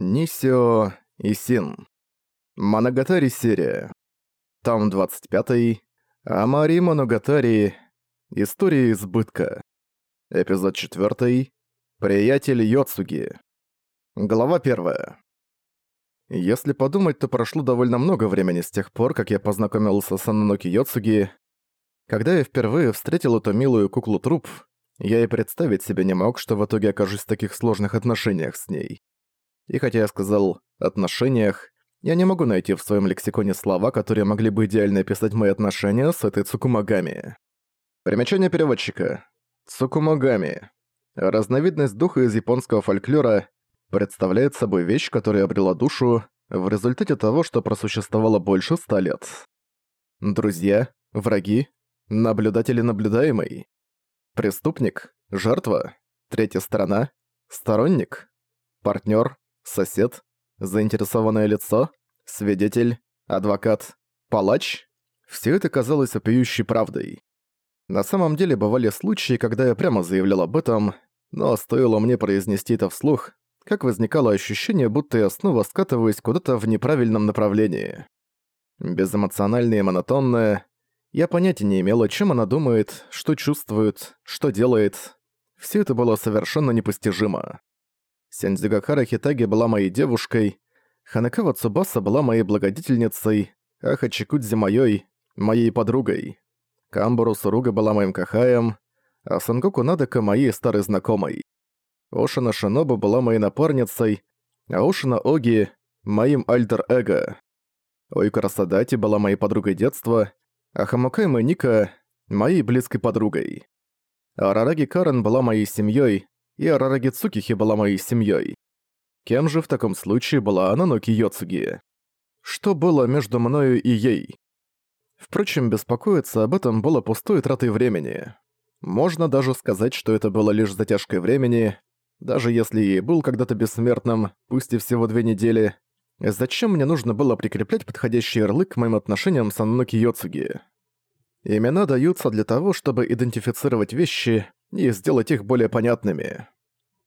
Нисио Исин. Моногатари серия. Том 25. Амари Моногатари. История избытка. Эпизод 4. Приятель Йоцуги. Глава 1. Если подумать, то прошло довольно много времени с тех пор, как я познакомился с Ананоки Йоцуги. Когда я впервые встретил эту милую куклу-труп, я и представить себе не мог, что в итоге окажусь в таких сложных отношениях с ней. И хотя я сказал «отношениях», я не могу найти в своем лексиконе слова, которые могли бы идеально описать мои отношения с этой Цукумагами. Примечание переводчика. Цукумагами. Разновидность духа из японского фольклора представляет собой вещь, которая обрела душу в результате того, что просуществовало больше ста лет. Друзья, враги, наблюдатели наблюдаемый, преступник, жертва, третья сторона, сторонник, партнер, сосед, заинтересованное лицо, свидетель, адвокат, палач. Все это казалось опиющей правдой. На самом деле бывали случаи, когда я прямо заявлял об этом, но стоило мне произнести это вслух, как возникало ощущение, будто я снова скатываюсь куда-то в неправильном направлении. Безэмоциональное и монотонное. Я понятия не имел, о чем она думает, что чувствует, что делает. Все это было совершенно непостижимо. Сензюгахара Хитаги была моей девушкой, Ханекава Цубаса была моей благодетельницей, а Хачикудзи моей, моей подругой. Камбуру Суруга была моим кахаем, а Сангоку Надека моей старой знакомой. Ошина Шинобу была моей напарницей, а Ошина Оги — моим альтер-эго. Ойкара Садати была моей подругой детства, а Хамакай Ника — моей близкой подругой. Арараги Карен была моей семьей, и Арараги Цукихи была моей семьей. Кем же в таком случае была Ананоки Йоцуги? Что было между мною и ей? Впрочем, беспокоиться об этом было пустой тратой времени. Можно даже сказать, что это было лишь затяжкой времени, даже если ей был когда-то бессмертным, пусть и всего две недели. Зачем мне нужно было прикреплять подходящий ярлык к моим отношениям с Ананоки Йоцуги? Имена даются для того, чтобы идентифицировать вещи, и сделать их более понятными.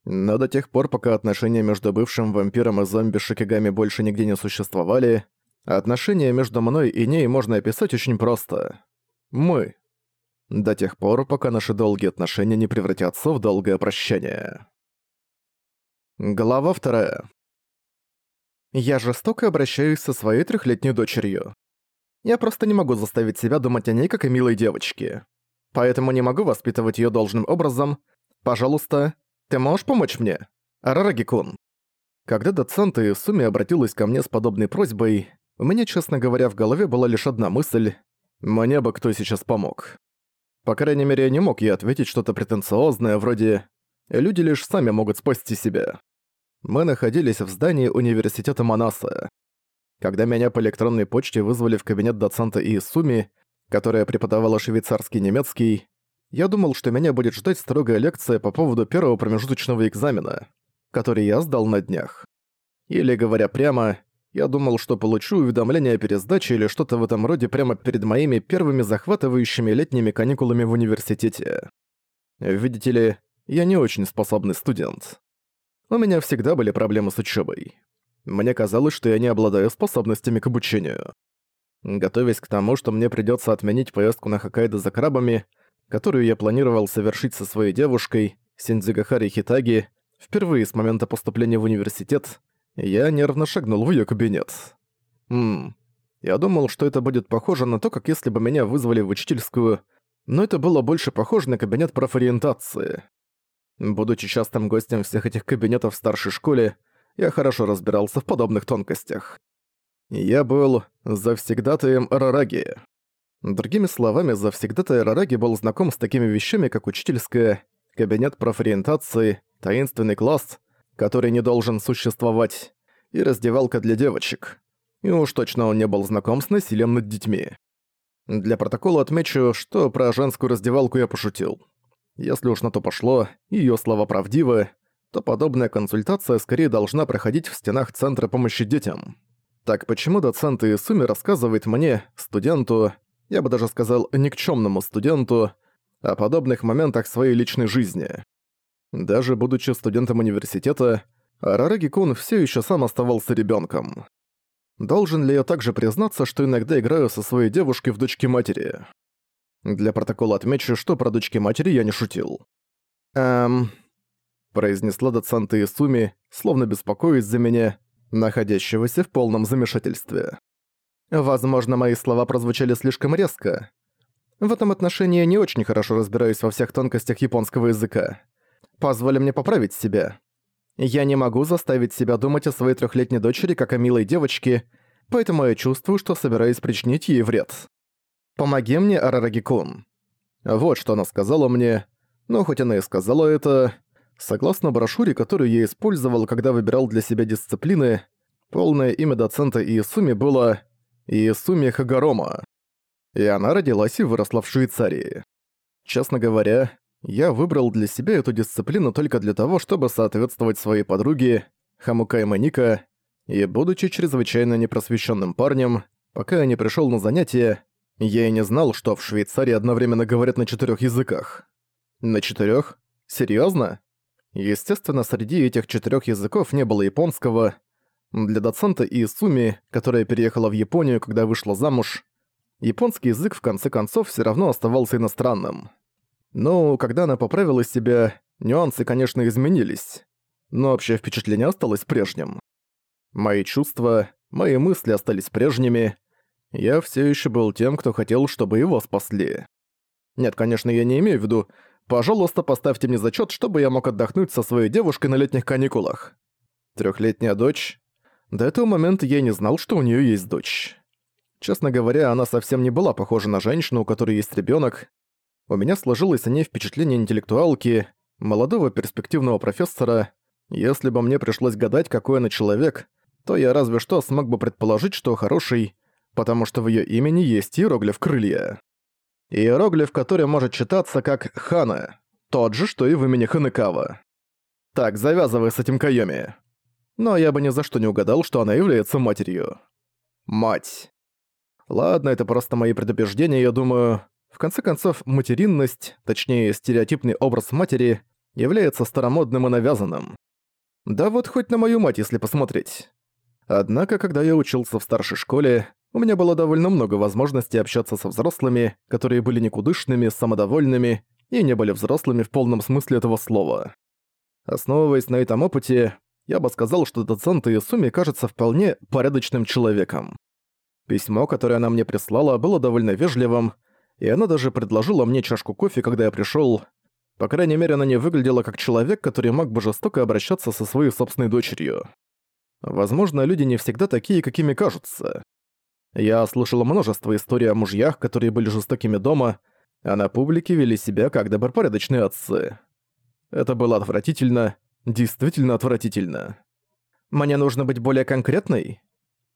Но до тех пор, пока отношения между бывшим вампиром и зомби Шикигами больше нигде не существовали, отношения между мной и ней можно описать очень просто. Мы. До тех пор, пока наши долгие отношения не превратятся в долгое прощание. Глава вторая. Я жестоко обращаюсь со своей трехлетней дочерью. Я просто не могу заставить себя думать о ней как о милой девочке поэтому не могу воспитывать её должным образом. Пожалуйста, ты можешь помочь мне? Арараги-кун». Когда доцент и Суми обратилась ко мне с подобной просьбой, у меня, честно говоря, в голове была лишь одна мысль «Мне бы кто сейчас помог». По крайней мере, я не мог ей ответить что-то претенциозное, вроде «Люди лишь сами могут спасти себя». Мы находились в здании университета Манаса. Когда меня по электронной почте вызвали в кабинет доцента Иисуми, которая преподавала швейцарский немецкий, я думал, что меня будет ждать строгая лекция по поводу первого промежуточного экзамена, который я сдал на днях. Или, говоря прямо, я думал, что получу уведомление о пересдаче или что-то в этом роде прямо перед моими первыми захватывающими летними каникулами в университете. Видите ли, я не очень способный студент. У меня всегда были проблемы с учебой. Мне казалось, что я не обладаю способностями к обучению. Готовясь к тому, что мне придётся отменить поездку на Хоккайдо за крабами, которую я планировал совершить со своей девушкой, Синдзигахари Хитаги, впервые с момента поступления в университет, я нервно шагнул в её кабинет. Ммм, я думал, что это будет похоже на то, как если бы меня вызвали в учительскую, но это было больше похоже на кабинет профориентации. Будучи частым гостем всех этих кабинетов в старшей школе, я хорошо разбирался в подобных тонкостях. Я был завсегдатаем Арараги. Другими словами, завсегдатай Арараги был знаком с такими вещами, как учительская, кабинет профориентации, таинственный класс, который не должен существовать, и раздевалка для девочек. И уж точно он не был знаком с насилием над детьми. Для протокола отмечу, что про женскую раздевалку я пошутил. Если уж на то пошло, и её слова правдивы, то подобная консультация скорее должна проходить в стенах Центра помощи детям. Так почему доцент Исуми рассказывает мне, студенту, я бы даже сказал никчемному студенту, о подобных моментах своей личной жизни? Даже будучи студентом университета, Арараги-кун все еще сам оставался ребенком. Должен ли я также признаться, что иногда играю со своей девушкой в дочке матери? Для протокола отмечу, что про дочки матери я не шутил. Эм... произнесла доцента Исуми, словно беспокоясь за меня, находящегося в полном замешательстве. Возможно, мои слова прозвучали слишком резко. В этом отношении я не очень хорошо разбираюсь во всех тонкостях японского языка. Позволь мне поправить себя. Я не могу заставить себя думать о своей трехлетней дочери как о милой девочке, поэтому я чувствую, что собираюсь причинить ей вред. Помоги мне, Арараги-кун. Вот что она сказала мне, но хоть она и сказала это, согласно брошюре, которую я использовал, когда выбирал для себя дисциплины, полное имя доцента Иесуми было Иесуми Хагарома. И она родилась и выросла в Швейцарии. Честно говоря, я выбрал для себя эту дисциплину только для того, чтобы соответствовать своей подруге, Хамукай Маника, и будучи чрезвычайно непросвещенным парнем, пока я не пришел на занятия, я и не знал, что в Швейцарии одновременно говорят на четырех языках. На четырех? Серьезно? Естественно, среди этих четырех языков не было японского. Для доцента Иисуми, которая переехала в Японию, когда вышла замуж, японский язык в конце концов все равно оставался иностранным. Ну, когда она поправила себя, нюансы, конечно, изменились. Но общее впечатление осталось прежним. Мои чувства, мои мысли остались прежними. Я все еще был тем, кто хотел, чтобы его спасли. Нет, конечно, я не имею в виду «пожалуйста, поставьте мне зачет, чтобы я мог отдохнуть со своей девушкой на летних каникулах». Трехлетняя дочь. До этого момента я не знал, что у нее есть дочь. Честно говоря, она совсем не была похожа на женщину, у которой есть ребенок. У меня сложилось о ней впечатление интеллектуалки, молодого перспективного профессора. Если бы мне пришлось гадать, какой она человек, то я разве что смог бы предположить, что хороший, потому что в её имени есть иероглиф крылья. Иероглиф, который может читаться как «Хана», тот же, что и в имени Ханекава. Так, завязывай с этим Кайоми. Но я бы ни за что не угадал, что она является матерью. Мать. Ладно, это просто мои предубеждения, я думаю. В конце концов, материнность, точнее, стереотипный образ матери, является старомодным и навязанным. Да вот хоть на мою мать, если посмотреть. Однако, когда я учился в старшей школе, у меня было довольно много возможностей общаться со взрослыми, которые были никудышными, самодовольными и не были взрослыми в полном смысле этого слова. Основываясь на этом опыте, я бы сказал, что доцент Иесуми кажется вполне порядочным человеком. Письмо, которое она мне прислала, было довольно вежливым, и она даже предложила мне чашку кофе, когда я пришёл. По крайней мере, она не выглядела как человек, который мог бы жестоко обращаться со своей собственной дочерью. Возможно, люди не всегда такие, какими кажутся. Я слышал множество историй о мужьях, которые были жестокими дома, а на публике вели себя как добропорядочные отцы. Это было отвратительно, действительно отвратительно. Мне нужно быть более конкретной?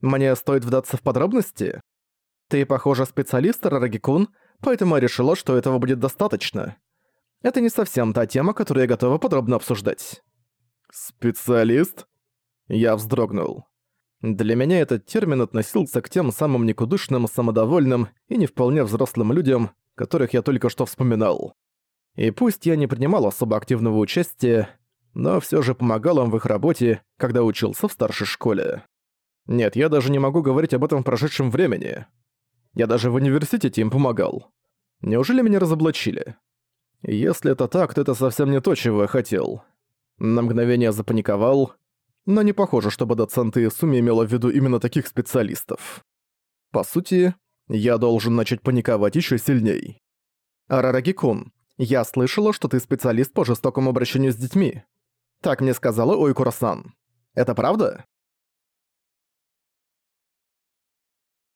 Мне стоит вдаться в подробности? Ты, похоже, специалист, Рарагикун, поэтому я решила, что этого будет достаточно. Это не совсем та тема, которую я готова подробно обсуждать. «Специалист?» Я вздрогнул. Для меня этот термин относился к тем самым никудышным, самодовольным и не вполне взрослым людям, которых я только что вспоминал. И пусть я не принимал особо активного участия, но все же помогал им в их работе, когда учился в старшей школе. Нет, я даже не могу говорить об этом в прошедшем времени. Я даже в университете им помогал. Неужели меня разоблачили? Если это так, то это совсем не то, чего я хотел. На мгновение запаниковал, но не похоже, чтобы доцент Суми имела в виду именно таких специалистов. По сути, я должен начать паниковать еще сильней. Арараги-кун, я слышала, что ты специалист по жестокому обращению с детьми. Так мне сказала Ойкура-сан. Это правда?